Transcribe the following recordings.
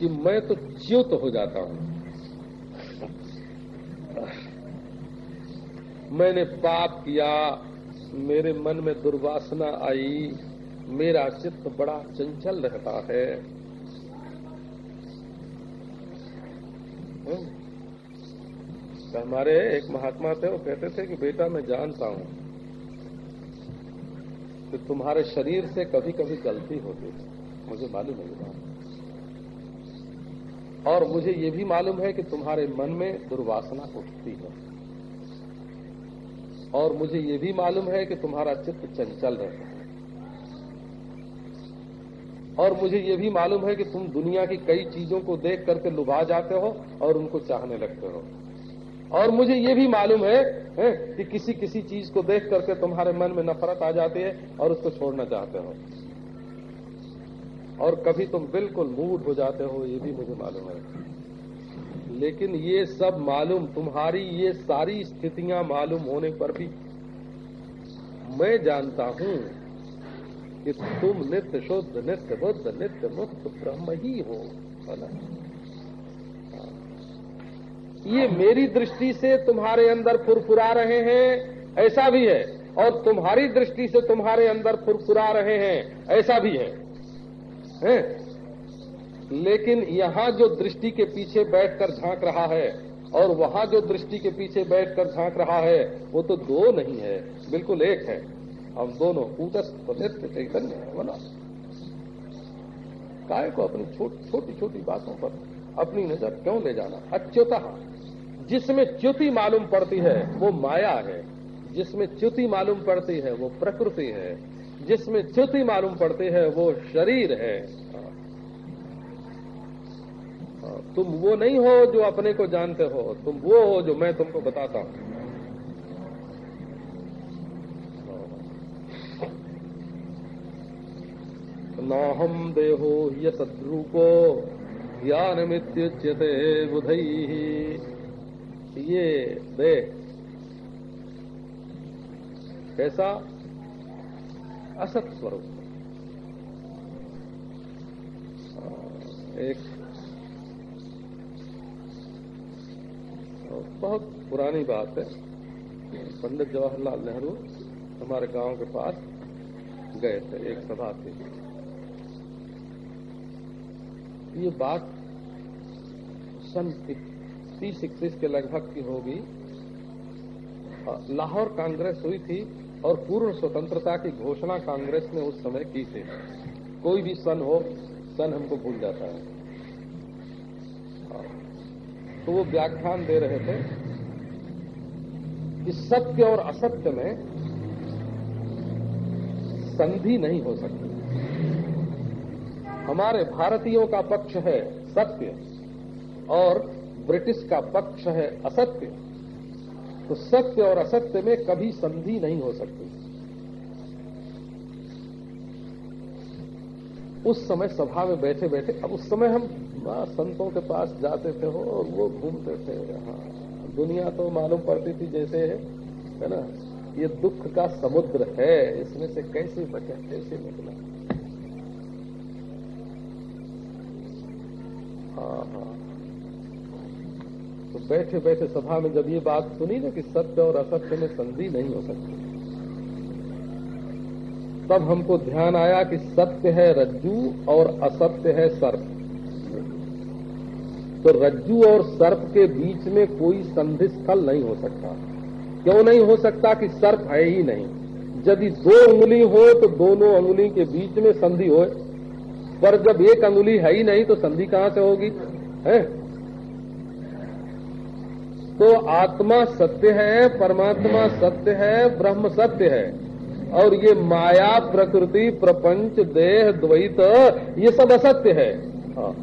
कि मैं तो च्युत तो हो जाता हूँ। मैंने पाप किया, मेरे मन में दुर्वासना आई, मेरा चित्त बड़ा चंचल रहता है। हम्म। तो हमारे एक महात्मा थे, वो कहते थे कि बेटा मैं जानता हूँ कि तुम्हारे शरीर से कभी कभी गलती होती है। मुझे मालूम है बात। और मुझे ये भी मालूम है कि तुम्हारे मन में दुर्वासना उठती है। और मुझे ये भी मालूम है कि तुम्हारा चित्त चंचल रहता है। और मुझे ये भी मालूम है कि तुम दुनिया की कई चीज़ों को देख करके लुभा जाते हो और उनको चाहने लगते हो। और मुझे ये भी मालूम है, है कि किसी किसी चीज़ को देख करके तुम्हारे मन में नफरत आ जाती है और उसको छोड़ना चाहते हो। और कभी तुम बिल्कुल मूड हो जाते हो ये भी मुझे मालूम है। लेकिन ये सब मालूम तुम्हारी ये सारी स्थितियाँ मालूम होने पर भी मैं जानता हूँ कि तुम नित्य शुद्ध नित्य बुद्ध नित्य मुक्त ब्रह्म ही हो ना? ये मेरी दृष्टि से तुम्हारे अंदर फुरफुरा रहे हैं ऐसा भी है। और तुम्हारी दृष्टि से तुम्हारे अंदर फुरफुरा रहे हैं ऐसा भी है, है? लेकिन यहाँ जो दृष्टि के पीछे बैठकर झाँक रहा है और वहाँ जो दृष्टि के पीछे बैठकर झाँक रहा है, वो तो दो नहीं है, बिल्कुल एक है। हम दोनों चैतन्य है बोला काय को अपनी छोटी छोटी बातों पर अपनी नज़र क्यों ले जाना? अच्युता जिसमें च्युति मालूम पड़ती है, वो माया है। जिसमें च्युति मालूम पड़ती है, वो प्रकृति है। जिसमें च्युति मालूम पड़ती है, वो शरीर है। तुम वो नहीं हो जो अपने को जानते हो, तुम वो हो जो मैं तुमको बताता हूँ। न हम देहो ये सद्रूपो ज्ञान मित्युच्यते बुध। ये दे कैसा? असत स्वरूप। एक। बहुत पुरानी बात है। पंडित जवाहरलाल नेहरू हमारे गाँव के पास गए थे, एक सभा के ये बात सन तीस इकतीस के लगभग की होगी। लाहौर कांग्रेस हुई थी और पूर्ण स्वतंत्रता की घोषणा कांग्रेस ने उस समय की थी। कोई भी सन हो, सन हमको भूल जाता है। तो वो व्याख्यान दे रहे थे कि सत्य और असत्य में संधि नहीं हो सकती। हमारे भारतीयों का पक्ष है सत्य और ब्रिटिश का पक्ष है असत्य। तो सत्य और असत्य में कभी संधि नहीं हो सकती। उस समय सभा में बैठे बैठे अब उस समय हम संतों के पास जाते थे हो और वो घूमते थे। हाँ दुनिया तो मालूम पड़ती थी जैसे, है ना, ये दुख का समुद्र है, इसमें से कैसे बचे, कैसे निकला? हाँ हाँ। तो बैठे बैठे सभा में जब ये बात सुनी ना कि सत्य और असत्य में संधि नहीं हो सकती। तब हमको ध्यान आया कि सत्य है रज्जू और असत्य है सर्प। तो रज्जू और सर्प के बीच में कोई संधि स्थल नहीं हो सकता। क्यों नहीं हो सकता कि सर्प है ही नहीं? यदि दो उंगली हो तो दोनों उंगली के बीच में संधि हो पर जब एक अंगुली है ही नहीं तो संधि कहाँ से होगी? है? तो आत्मा सत्य है परमात्मा सत्य है ब्रह्म सत्य है। और ये माया प्रकृति प्रपंच देह द्वैत ये सब असत्य है। हाँ।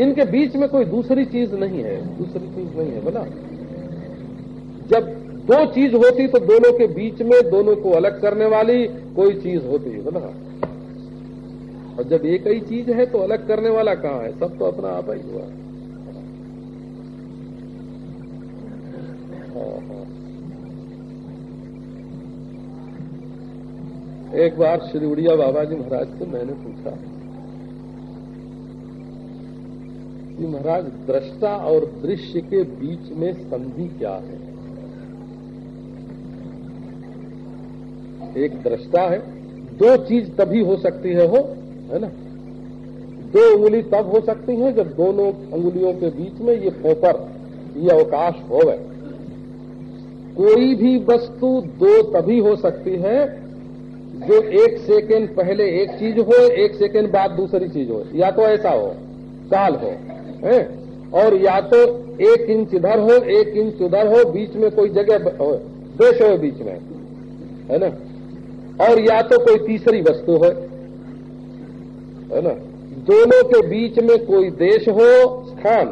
इनके बीच में कोई दूसरी चीज़ नहीं है। दूसरी चीज़ नहीं है बोला। जब दो चीज़ होती तो दोनों के बीच में दोनों को अलग करने वाली कोई चीज़ होती है बोला। और जब एक ही चीज़ है तो अलग करने वाला कहाँ है? सब तो अपना आप ही हुआ। हाँ, एक बार श्री उड़िया बाबा जी महाराज से मैंने पूछा कि महाराज, दृष्टा और दृश्य के बीच में संधि क्या है? एक दृष्टा है। दो चीज़ तभी हो सकती है, हो, है ना? दो उंगली तब हो सकती है जब दोनों अंगुलियों के बीच में ये पोपर ये अवकाश हो गए कोई भी वस्तु दो तभी हो सकती है जो एक सेकेंड पहले एक चीज़ हो, एक सेकेंड बाद दूसरी चीज़ हो। या तो ऐसा हो, काल हो, है? और या तो एक इंच इधर हो, एक इंच उधर हो, बीच में कोई जगह हो, देश हो बीच में, है ना? और या तो कोई तीसरी वस्तु हो, है ना? दोनों के बीच में कोई देश हो, स्थान।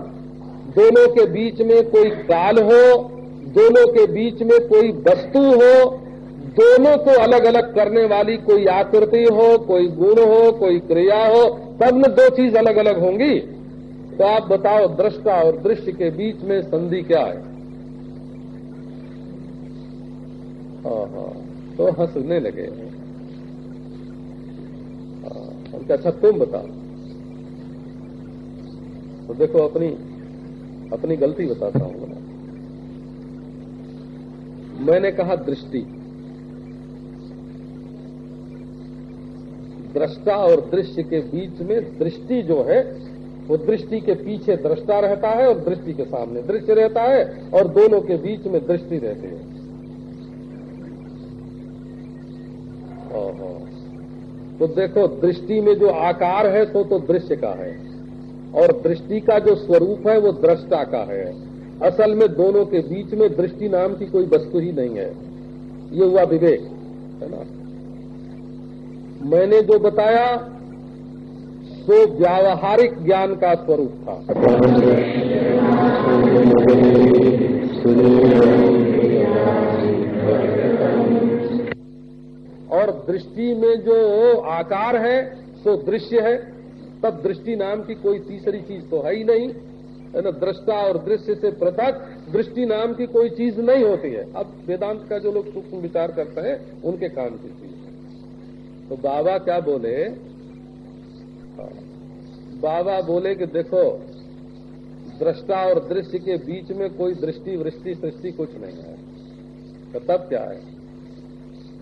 दोनों के बीच में कोई काल हो दोनों के बीच में कोई वस्तु हो, दोनों को अलग अलग करने वाली कोई आकृति हो, कोई गुण हो, कोई क्रिया हो तब न दो चीज़ अलग अलग होंगी। तो आप बताओ, दृष्टा और दृश्य के बीच में संधि क्या है? हाँ तो हंसने लगे उनका अच्छा तुम बताओ। तो देखो, अपनी अपनी गलती बताता हूँ। मैं मैंने कहा दृष्टि। दृष्टा और दृश्य के बीच में दृष्टि जो है, वो दृष्टि के पीछे दृष्टा रहता है और दृष्टि के सामने दृश्य रहता है और दोनों के बीच में दृष्टि रहती है। तो देखो, दृष्टि में जो आकार है तो तो दृश्य का है। और दृष्टि का जो स्वरूप है, वो दृष्टा का है। असल में दोनों के बीच में दृष्टि नाम की कोई वस्तु ही नहीं है। ये हुआ विवेक, है ना? मैंने जो बताया, सो व्यावहारिक ज्ञान का स्वरूप था। और दृष्टि में जो आकार है, सो दृश्य है, तब दृष्टि नाम की कोई तीसरी चीज़ तो है ही नहीं। है ना, दृष्टा और दृश्य से पृथक, दृष्टि नाम की कोई चीज़ नहीं होती है। अब वेदांत का जो लोग सूक्ष्म विचार करते हैं, उनके काम की चीज़ है। तो बाबा क्या बोले? बाबा बोले कि देखो, दृष्टा और दृश्य के बीच में कोई दृष्टि, वृष्टि, सृष्टि कुछ नहीं है। तो तब क्या है?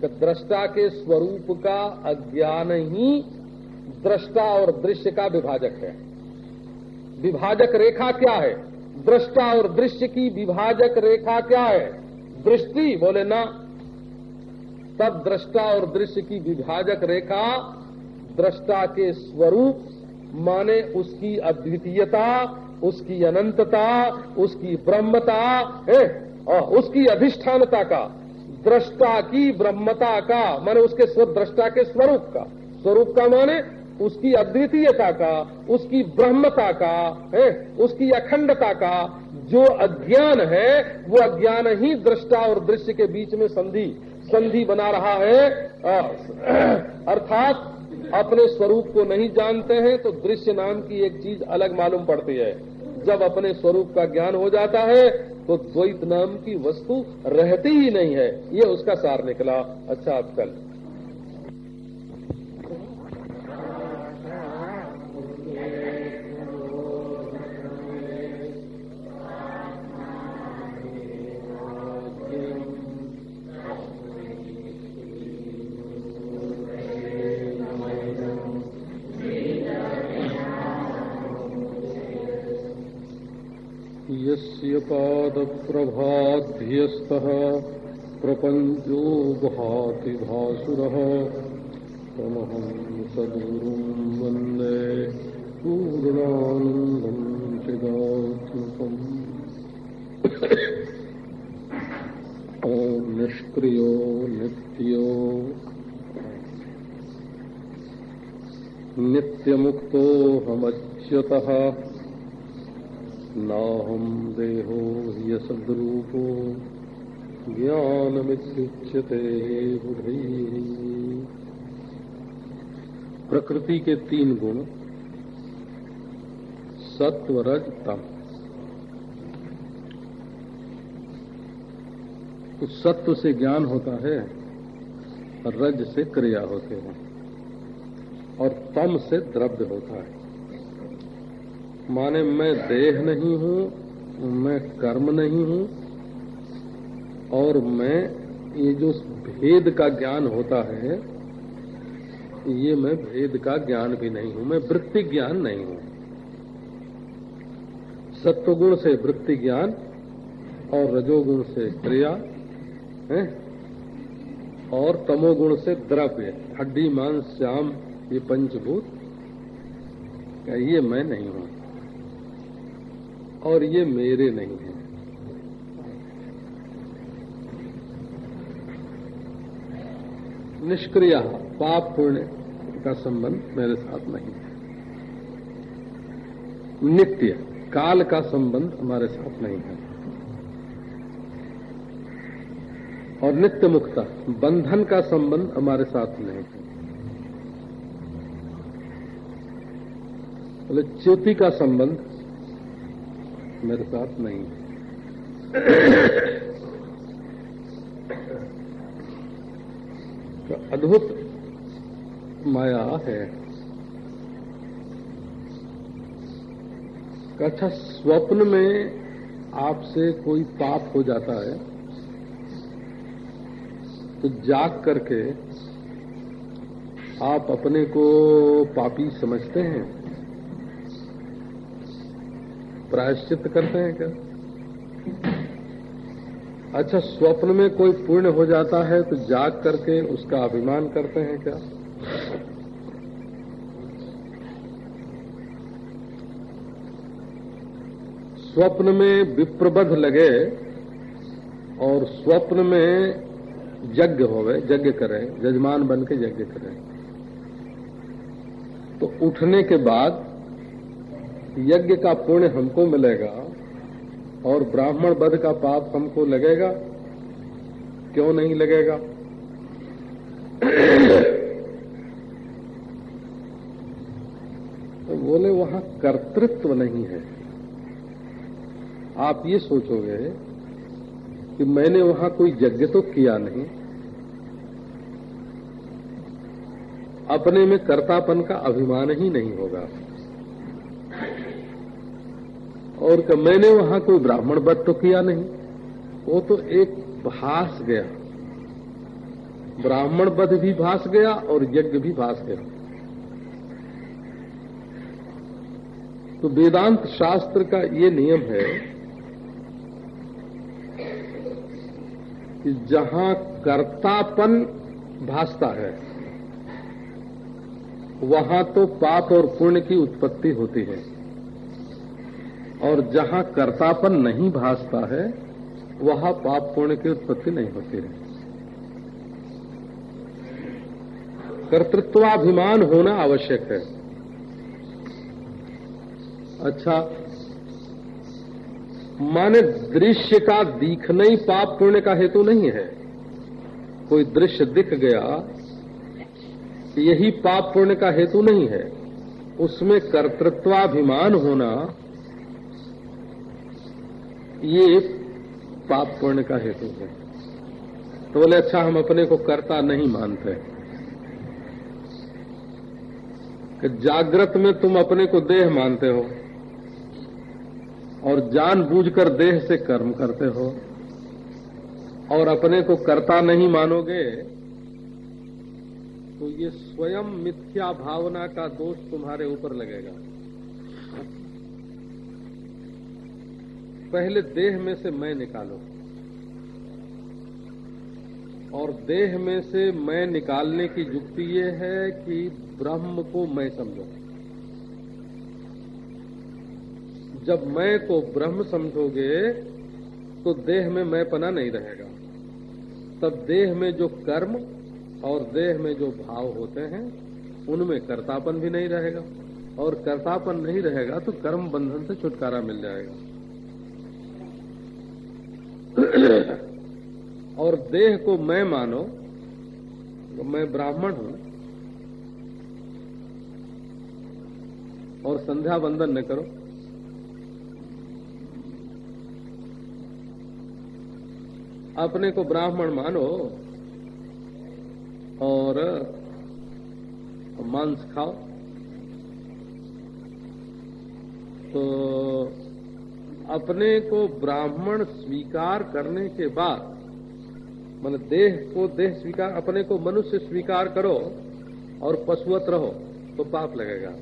कि दृष्टा के स्वरूप का अज्ञान ही दृष्टा और दृश्य का विभाजक है। विभाजक रेखा क्या है? दृष्टा और दृश्य की विभाजक रेखा क्या है? दृष्टि, बोले ना। तब दृष्टा और दृश्य की विभाजक रेखा दृष्टा के स्वरूप, माने उसकी अद्वितीयता, उसकी अनंतता, उसकी ब्रह्मता है और उसकी अधिष्ठानता का, दृष्टा की ब्रह्मता का, माने उसके दृष्टा के स्वरूप का। स्वरूप का माने उसकी अद्वितीयता का, उसकी ब्रह्मता का, है, उसकी अखंडता का जो अज्ञान है, वो अज्ञान ही दृष्टा और दृश्य के बीच में संधि संधि बना रहा है। अर्थात अपने स्वरूप को नहीं जानते हैं तो दृश्य नाम की एक चीज़ अलग मालूम पड़ती है। जब अपने स्वरूप का ज्ञान हो जाता है तो द्वैत नाम की वस्तु रहती ही नहीं है। ये उसका सार निकला। अच्छा अब कल। यस्य पादप्रभाध्यस्तः प्रपञ्चो भाति भासुरः तमहं सद्गुरुं वंदे पूर्णानन्दं चिदात्मकम्। निष्क्रियो नित्यो। नाहम देहो यसद्रूपो ज्ञानमित्युच्यते बुधि। प्रकृति के तीन गुण सत्व रज तम सत्व से ज्ञान होता है, रज से क्रिया होते हैं, और तम से द्रव्य होता है। माने मैं देह नहीं हूँ, मैं कर्म नहीं हूँ, और मैं ये जो भेद का ज्ञान होता है, ये मैं भेद का ज्ञान भी नहीं हूँ, मैं वृत्ति ज्ञान नहीं हूँ। सत्वगुण से वृत्ति ज्ञान और रजोगुण से क्रिया, है? और तमोगुण से द्रव्य, हड्डी, मांस, श्याम, ये पंचभूत ये मैं नहीं हूँ? और ये मेरे नहीं है। निष्क्रिय पाप पुण्य का संबंध मेरे साथ नहीं है। नित्य काल का संबंध हमारे साथ नहीं है। और नित्य मुक्ता बंधन का संबंध हमारे साथ नहीं है। बोले का संबंध मेरे साथ नहीं। तो अद्भुत माया है। अच्छा स्वप्न में आपसे कोई पाप हो जाता है तो जाग करके आप अपने को पापी समझते हैं। प्रायश्चित करते हैं क्या? अच्छा स्वप्न में कोई पुण्य हो जाता है तो जाग करके उसका अभिमान करते हैं क्या? स्वप्न में विप्रबध लगे और स्वप्न में यज्ञ होवे, यज्ञ करें जजमान बन के यज्ञ करें। तो उठने के बाद यज्ञ का पुण्य हमको मिलेगा और ब्राह्मण वध का पाप हमको लगेगा? क्यों नहीं लगेगा? तो बोले, वहाँ कर्तृत्व नहीं है। आप ये सोचोगे कि मैंने वहाँ कोई यज्ञ तो किया नहीं। अपने में कर्तापन का अभिमान ही नहीं होगा। और कि मैंने वहाँ कोई ब्राह्मण वध तो किया नहीं। वो तो एक भास गया। ब्राह्मण वध भी भास गया और यज्ञ भी भास गया। तो वेदांत शास्त्र का ये नियम है कि जहाँ कर्तापन भासता है, वहाँ तो पाप और पुण्य की उत्पत्ति होती है। और जहाँ कर्तापन नहीं भासता है, वहाँ पाप पुण्य की उत्पत्ति नहीं होती है। कर्तृत्वाभिमान होना आवश्यक है। अच्छा माने दृश्य का दिखना ही पाप पुण्य का हेतु नहीं है। कोई दृश्य दिख गया, यही पाप पुण्य का हेतु नहीं है। उसमें कर्तृत्वाभिमान होना ये पाप पुण्य का हेतु है। तो बोले अच्छा हम अपने को कर्ता नहीं मानते। कि जागृत में तुम अपने को देह मानते हो और जानबूझकर देह से कर्म करते हो और अपने को कर्ता नहीं मानोगे तो ये स्वयं मिथ्या भावना का दोष तुम्हारे ऊपर लगेगा। पहले देह में से मैं निकालो। और देह में से मैं निकालने की युक्ति ये है कि ब्रह्म को मैं समझो। जब मैं को ब्रह्म समझोगे तो देह में मैं पना नहीं रहेगा। तब देह में जो कर्म और देह में जो भाव होते हैं, उनमें कर्तापन भी नहीं रहेगा। और कर्तापन नहीं रहेगा तो कर्म बंधन से छुटकारा मिल जाएगा। और देह को मैं मानो तो मैं ब्राह्मण हूँ, और संध्या वंदन न करो। अपने को ब्राह्मण मानो, और मांस खाओ। तो अपने को ब्राह्मण स्वीकार करने के बाद, मन देह को देह स्वीकार, अपने को मनुष्य स्वीकार करो और पशुवत रहो तो पाप लगेगा।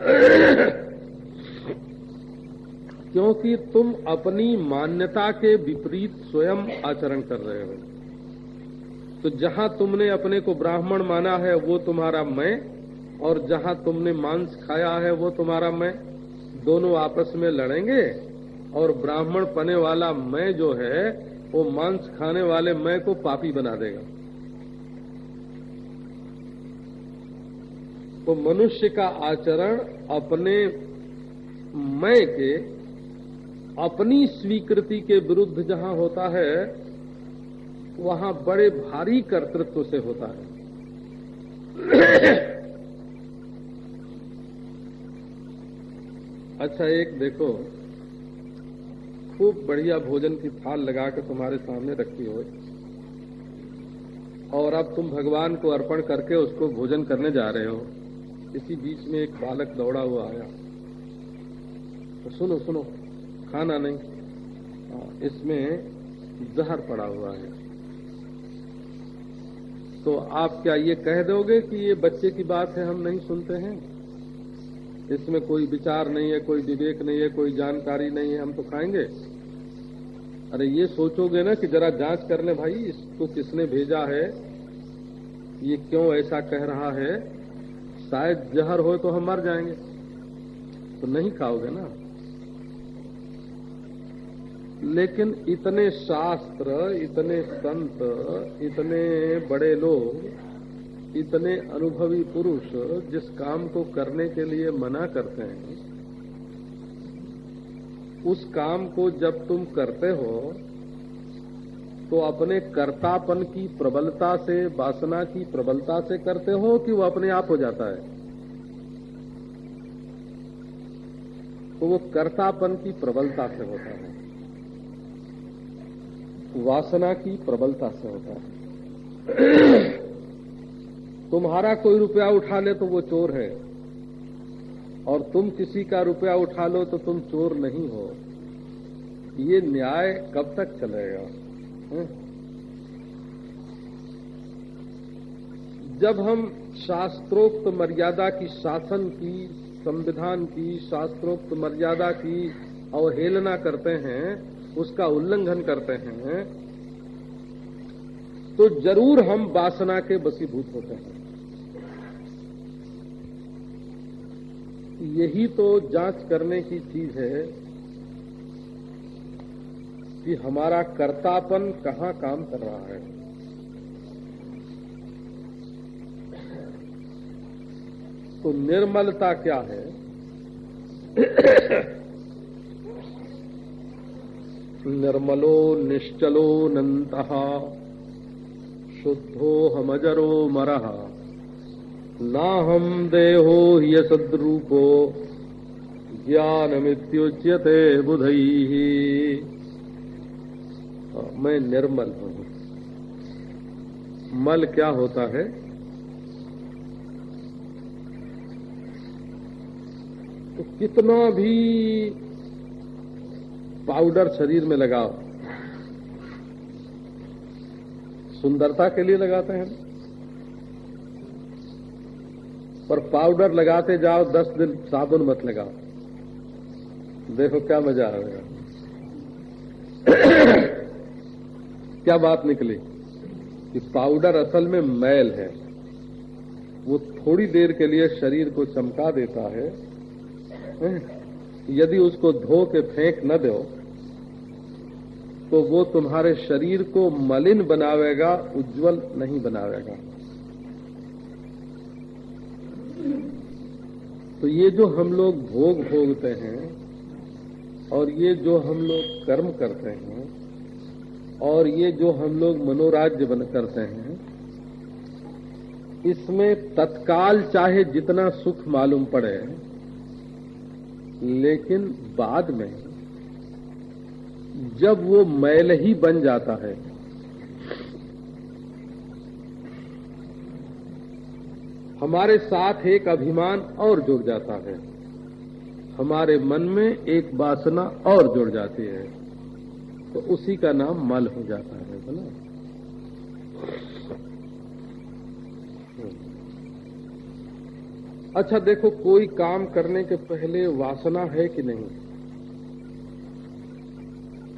क्योंकि तुम अपनी मान्यता के विपरीत स्वयं आचरण कर रहे हो। तो जहाँ तुमने अपने को ब्राह्मण माना है, वो तुम्हारा मैं, और जहाँ तुमने मांस खाया है, वो तुम्हारा मैं। दोनों आपस में लड़ेंगे और ब्राह्मण पने वाला मैं जो है, वो मांस खाने वाले मैं को पापी बना देगा। तो मनुष्य का आचरण अपने मैं के, अपनी स्वीकृति के विरुद्ध जहाँ होता है, वहाँ बड़े भारी कर्तृत्व से होता है। अच्छा एक देखो। खूब बढ़िया भोजन की थाल लगा के तुम्हारे सामने रखी हो। और अब तुम भगवान को अर्पण करके उसको भोजन करने जा रहे हो। इसी बीच में एक बालक दौड़ा हुआ आया। तो सुनो सुनो खाना नहीं। हाँ, इसमें जहर पड़ा हुआ है। तो आप क्या ये कह दोगे कि ये बच्चे की बात है हम नहीं सुनते हैं? इसमें कोई विचार नहीं है, कोई विवेक नहीं है, कोई जानकारी नहीं है, हम तो खाएँगे। अरे ये सोचोगे ना कि जरा जाँच कर ले भाई, इसको किसने भेजा है? ये क्यों ऐसा कह रहा है? शायद जहर हो तो हम मर जाएँगे। तो नहीं खाओगे ना? लेकिन इतने शास्त्र, इतने संत, इतने बड़े लोग इतने अनुभवी पुरुष जिस काम को करने के लिए मना करते हैं, उस काम को जब तुम करते हो तो अपने कर्तापन की प्रबलता से, वासना की प्रबलता से करते हो कि वो अपने आप हो जाता है? तो वो कर्तापन की प्रबलता से होता है। वासना की प्रबलता से होता है। तुम्हारा कोई रुपया उठा ले तो वो चोर है। और तुम किसी का रुपया उठा लो तो तुम चोर नहीं हो। ये न्याय कब तक चलेगा? जब हम शास्त्रोक्त मर्यादा की शासन की, संविधान की, शास्त्रोक्त मर्यादा की अवहेलना करते हैं, उसका उल्लंघन करते हैं तो ज़रूर हम वासना के बसीभूत होते हैं। यही तो जाँच करने की चीज़ है कि हमारा कर्तापन कहाँ काम कर रहा है। तो निर्मलता क्या है? निर्मलो निश्चलो नंत शुद्धो हमजरो मरह ना हम देहो ह्यसद्रूपो, ज्ञानमित्युच्यते बुधई मैं निर्मल हूँ। मल क्या होता है? तो कितना भी पाउडर शरीर में लगाओ सुंदरता के लिए लगाते हैं। पर पाउडर लगाते जाओ, दस दिन साबुन मत लगाओ। देखो क्या मज़ा आएगा क्या बात निकली कि पाउडर असल में मैल है। वो थोड़ी देर के लिए शरीर को चमका देता है। यदि उसको धो के फेंक न दो तो वो तुम्हारे शरीर को मलिन बनावेगा, उज्जवल नहीं बनावेगा। तो ये जो हम लोग भोग भोगते हैं, और ये जो हम लोग कर्म करते हैं, और ये जो हम लोग मनोराज्य बन करते हैं, इसमें तत्काल चाहे जितना सुख मालूम पड़े, लेकिन बाद में जब वो मैल ही बन जाता है। हमारे साथ एक अभिमान और जुड़ जाता है। हमारे मन में एक वासना और जुड़ जाती है। तो उसी का नाम मल हो जाता है बोला अच्छा देखो, कोई काम करने के पहले वासना है कि नहीं?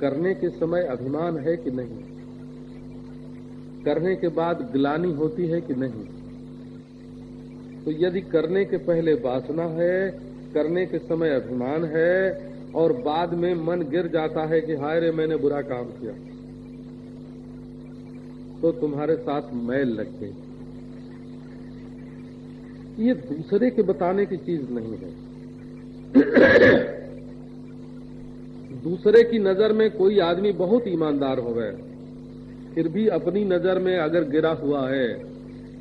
करने के समय अभिमान है कि नहीं? करने के बाद ग्लानी होती है कि नहीं? तो यदि करने के पहले वासना है, करने के समय अभिमान है, और बाद में मन गिर जाता है कि हाय रे, मैंने बुरा काम किया। तो तुम्हारे साथ मैल लग गई ये दूसरे के बताने की चीज़ नहीं है। दूसरे की नज़र में कोई आदमी बहुत ईमानदार हो गए फिर भी अपनी नज़र में अगर गिरा हुआ है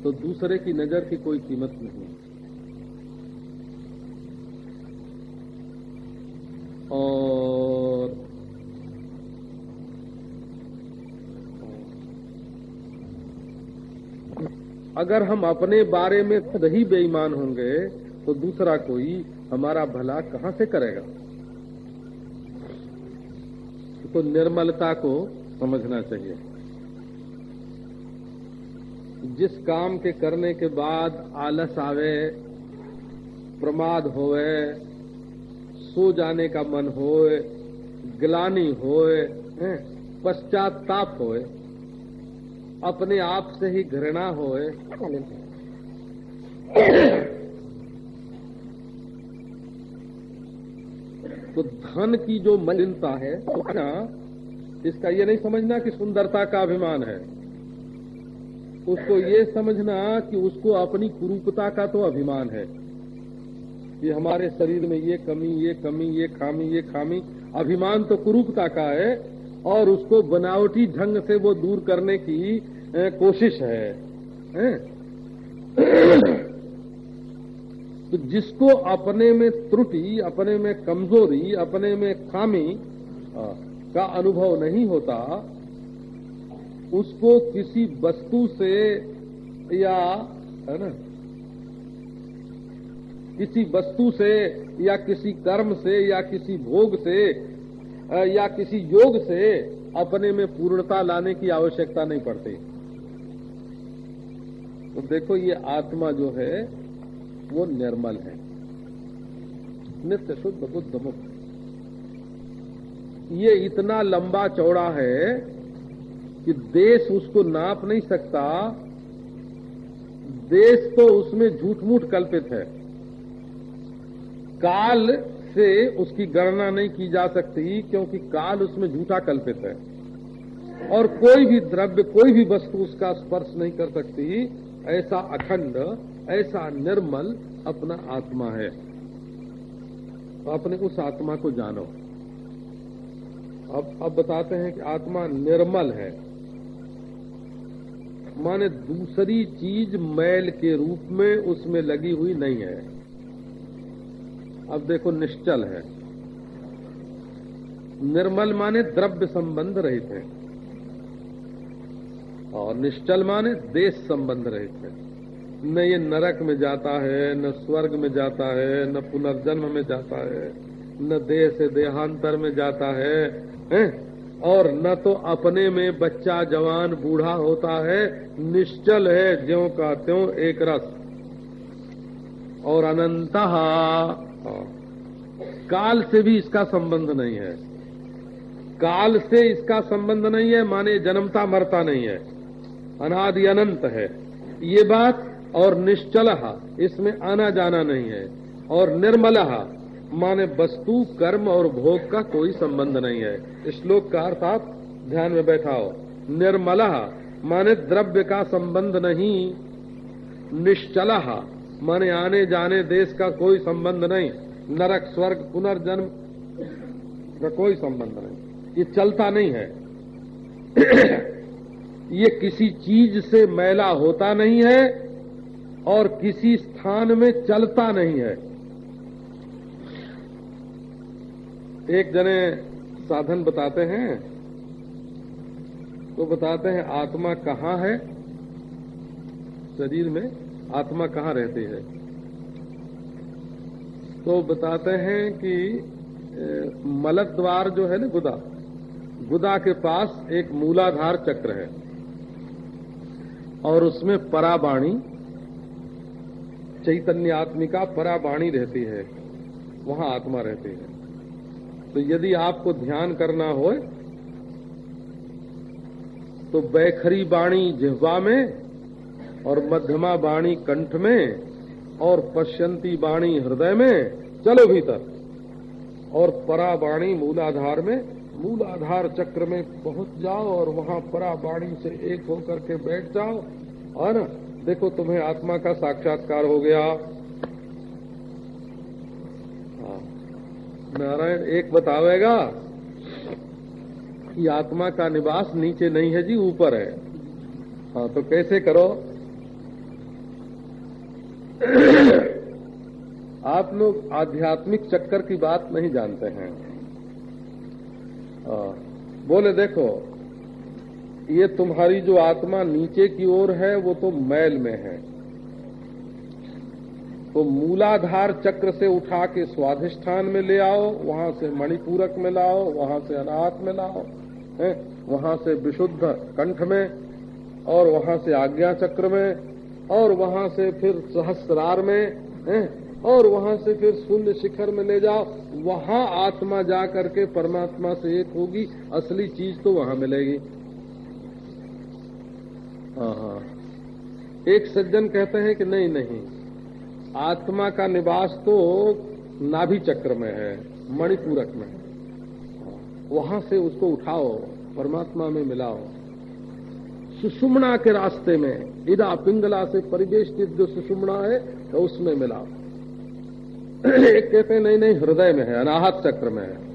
तो दूसरे की नज़र की कोई कीमत नहीं। और अगर हम अपने बारे में खुद ही बेईमान होंगे तो दूसरा कोई हमारा भला कहाँ से करेगा? तो निर्मलता को समझना चाहिए। जिस काम के करने के बाद आलस आवे, प्रमाद होवे, सो जाने का मन होए, ग्लानी होए पश्चाताप होए, अपने आप से ही घृणा होए तो धन की जो मलिनता है तो ना इसका ये नहीं समझना कि सुंदरता का अभिमान है उसको ये समझना कि उसको अपनी कुरूपता का तो अभिमान है कि हमारे शरीर में ये कमी ये कमी ये खामी ये खामी अभिमान तो कुरूपता का है और उसको बनावटी ढंग से वो दूर करने की कोशिश है, है? तो जिसको अपने में त्रुटि, अपने में कमज़ोरी, अपने में खामी का अनुभव नहीं होता, उसको किसी वस्तु से या, है ना, किसी वस्तु से या किसी कर्म से या किसी भोग से या किसी योग से अपने में पूर्णता लाने की आवश्यकता नहीं पड़ती। तो देखो ये आत्मा जो है वो निर्मल है। नित्य शुद्ध बुद्ध मुक्त। ये इतना लंबा चौड़ा है कि देश उसको नाप नहीं सकता। देश तो उसमें झूठ मूठ कल्पित है। काल से उसकी गणना नहीं की जा सकती क्योंकि काल उसमें झूठा कल्पित है। और कोई भी द्रव्य, कोई भी वस्तु उसका स्पर्श नहीं कर सकती, ऐसा अखंड ऐसा निर्मल अपना आत्मा है। तो अपने उस आत्मा को जानो। अब अब बताते हैं कि आत्मा निर्मल है। माने दूसरी चीज़ मैल के रूप में उसमें लगी हुई नहीं है। अब देखो निश्चल है। निर्मल माने द्रव्य संबंध रहित है। और निश्चल माने देश संबंध रहित है। न ये नरक में जाता है न स्वर्ग में जाता है न पुनर्जन्म में जाता है न देह से देहांतर में जाता है, है? और न तो अपने में बच्चा जवान बूढ़ा होता है निश्चल है ज्यो का त्यों एक रस। और अनंत काल से भी इसका संबंध नहीं है। काल से इसका संबंध नहीं है माने जन्मता मरता नहीं है। अनादि अनंत है। ये बात और निश्चल, इसमें आना जाना नहीं है। और निर्मल, माने वस्तु, कर्म और भोग का कोई संबंध नहीं है। श्लोक का अर्थ आप ध्यान में बैठाओ। निर्मल, माने द्रव्य का संबंध नहीं। निश्चल, माने आने जाने देश का कोई संबंध नहीं। नरक, स्वर्ग, पुनर्जन्म का कोई संबंध नहीं। ये चलता नहीं है। ये किसी चीज़ से मैला होता नहीं है। और किसी स्थान में चलता नहीं है। एक जने साधन बताते हैं। तो बताते हैं, आत्मा कहाँ है? शरीर में आत्मा कहाँ रहती है? तो बताते हैं कि मलक द्वार जो है ना गुदा गुदा के पास एक मूलाधार चक्र है। और उसमें पराबाणी चैतन्य आत्मिका पराबाणी रहती है। वहाँ आत्मा रहती है। तो यदि आपको ध्यान करना हो तो बैखरी बाणी जिह्वा में और मध्यमा बाणी कंठ में और पश्यंती बाणी हृदय में चलो भीतर। और पराबाणी मूलाधार में, मूलाधार चक्र में पहुँच जाओ और वहाँ पराबाणी से एक होकर के बैठ जाओ और देखो तुम्हें आत्मा का साक्षात्कार हो गया। हाँ। नारायण एक बतावेगा कि आत्मा का निवास नीचे नहीं है जी ऊपर है। हाँ तो कैसे करो? आप लोग आध्यात्मिक चक्कर की बात नहीं जानते हैं। आ, बोले देखो ये तुम्हारी जो आत्मा नीचे की ओर है, वो तो मैल में है। तो मूलाधार चक्र से उठा के स्वाधिष्ठान में ले आओ, वहाँ से मणिपूरक में लाओ, वहाँ से अनाथ में लाओ, है? वहाँ से विशुद्ध कंठ में, और वहाँ से आज्ञा चक्र में, और वहाँ से फिर सहस्रार में, है? और वहाँ से फिर शून्य शिखर में ले जाओ। वहाँ आत्मा जा करके परमात्मा से एक होगी, असली चीज़ तो वहाँ मिलेगी। हाँ हाँ। एक सज्जन कहते हैं कि नहीं नहीं। आत्मा का निवास तो नाभि चक्र में है, मणिपूरक में है। वहाँ से उसको उठाओ, परमात्मा में मिलाओ। सुषुमणा के रास्ते में, इदा पिंगला से परिवेशित जो सुषुमणा है तो उसमें मिलाओ। एक कहते हैं, नहीं नहीं, हृदय में है, अनाहत चक्र में है।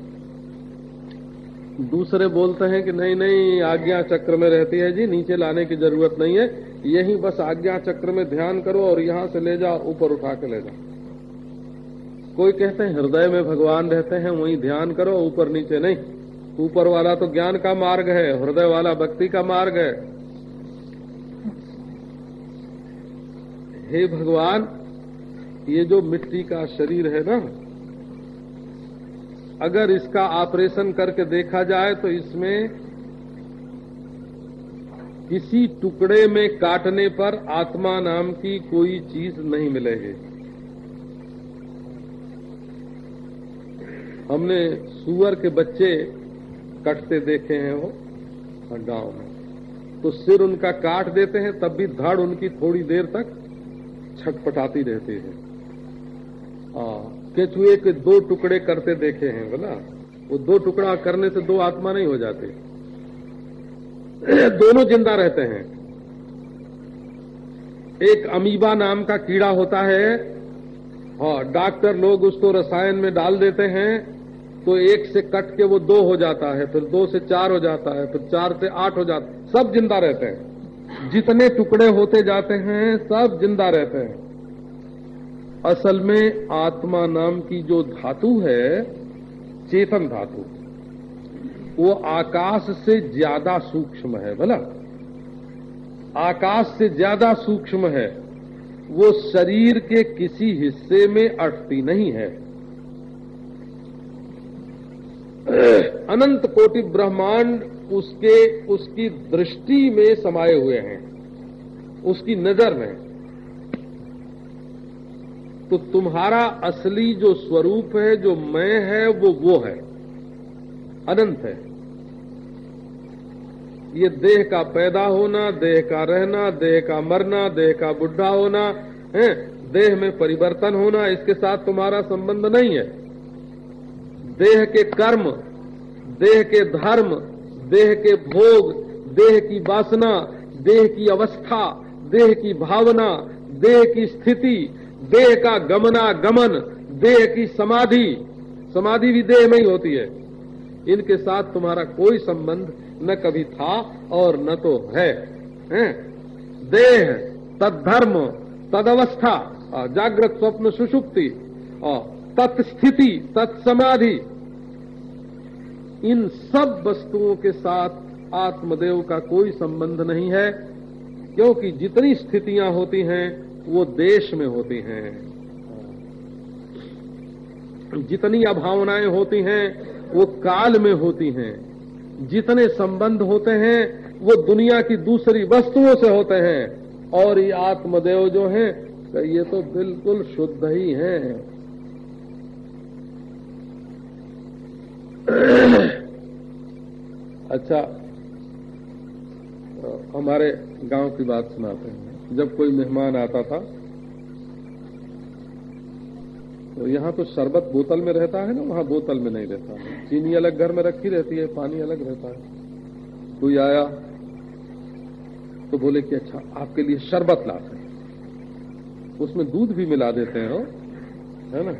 दूसरे बोलते हैं कि नहीं नहीं, आज्ञा चक्र में रहती है जी, नीचे लाने की ज़रूरत नहीं है। यही बस आज्ञा चक्र में ध्यान करो और यहाँ से ले जाओ, ऊपर उठा के ले जाओ। कोई कहते हैं, हृदय में भगवान रहते हैं, वहीं ध्यान करो, ऊपर नीचे नहीं। ऊपर वाला तो ज्ञान का मार्ग है, हृदय वाला भक्ति का मार्ग है। हे भगवान, ये जो मिट्टी का शरीर है ना अगर इसका ऑपरेशन करके देखा जाए तो इसमें किसी टुकड़े में काटने पर आत्मा नाम की कोई चीज़ नहीं मिलेगी। हमने सुअर के बच्चे कटते देखे हैं वो गाँव में। तो सिर उनका काट देते हैं, तब भी धड़ उनकी थोड़ी देर तक छटपटाती रहती है केचुए के दो टुकड़े करते देखे हैं, बोला। वो दो टुकड़ा करने से दो आत्मा नहीं हो जाते। दोनों ज़िंदा रहते हैं। एक अमीबा नाम का कीड़ा होता है। और डॉक्टर लोग उसको रसायन में डाल देते हैं तो एक से कट के वो दो हो जाता है, फिर दो से चार हो जाता है, फिर चार से आठ हो जाता है। सब ज़िंदा रहते हैं। जितने टुकड़े होते जाते हैं, सब ज़िंदा रहते हैं। असल में आत्मा नाम की जो धातु है, चेतन धातु, वो आकाश से ज़्यादा सूक्ष्म है बोला आकाश से ज़्यादा सूक्ष्म है, वो शरीर के किसी हिस्से में अटती नहीं है। अनंत कोटि ब्रह्मांड उसके, उसकी दृष्टि में समाये हुए हैं, उसकी नज़र में। तो तुम्हारा असली जो स्वरूप है, जो मैं है, वो वो है। अनंत है। ये देह का पैदा होना, देह का रहना, देह का मरना, देह का बुढ़ा होना, है, देह में परिवर्तन होना, इसके साथ तुम्हारा संबंध नहीं है। देह के कर्म, देह के धर्म, देह के भोग, देह की वासना, देह की अवस्था, देह की भावना, देह की स्थिति देह का गमना गमन देह की समाधि। समाधि भी देह में ही होती है। इनके साथ तुम्हारा कोई संबंध न कभी था और न तो है, है? देह तत्धर्म तदवस्था जागृत स्वप्न सुषुप्ति तत्स्थिति तत्समाधि। इन सब वस्तुओं के साथ आत्मदेव का कोई संबंध नहीं है क्योंकि जितनी स्थितियाँ होती हैं वो देश में होती हैं। जितनी अभावनाएँ होती हैं, वो काल में होती हैं। जितने संबंध होते हैं, वो दुनिया की दूसरी वस्तुओं से होते हैं। और ये आत्मदेव जो हैं, ये तो बिल्कुल शुद्ध ही हैं। अच्छा हमारे गाँव की बात सुनाते हैं। जब कोई मेहमान आता था तो यहाँ तो शरबत बोतल में रहता है ना, वहाँ बोतल में नहीं रहता है। चीनी अलग घर में रखी रहती है, पानी अलग रहता है। कोई आया तो बोले कि अच्छा आपके लिए शरबत लाते हैं। उसमें दूध भी मिला देते हैं, हो। ना?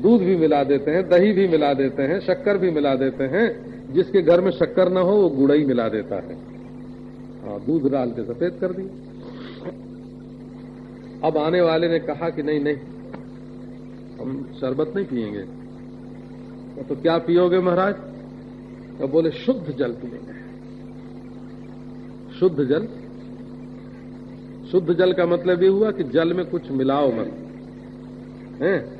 दूध भी मिला देते हैं, दही भी मिला देते हैं, शक्कर भी मिला देते हैं। जिसके घर में शक्कर न हो, वो गुड़ई मिला देता है। हाँ दूध डाल के सफ़ेद कर दिया। अब आने वाले ने कहा कि नहीं नहीं। हम शरबत नहीं पियेंगे। तो क्या पियोगे महाराज? तो बोले, शुद्ध जल पियेंगे। शुद्ध जल? शुद्ध जल का मतलब ये हुआ कि जल में कुछ मिलाओ मत। है?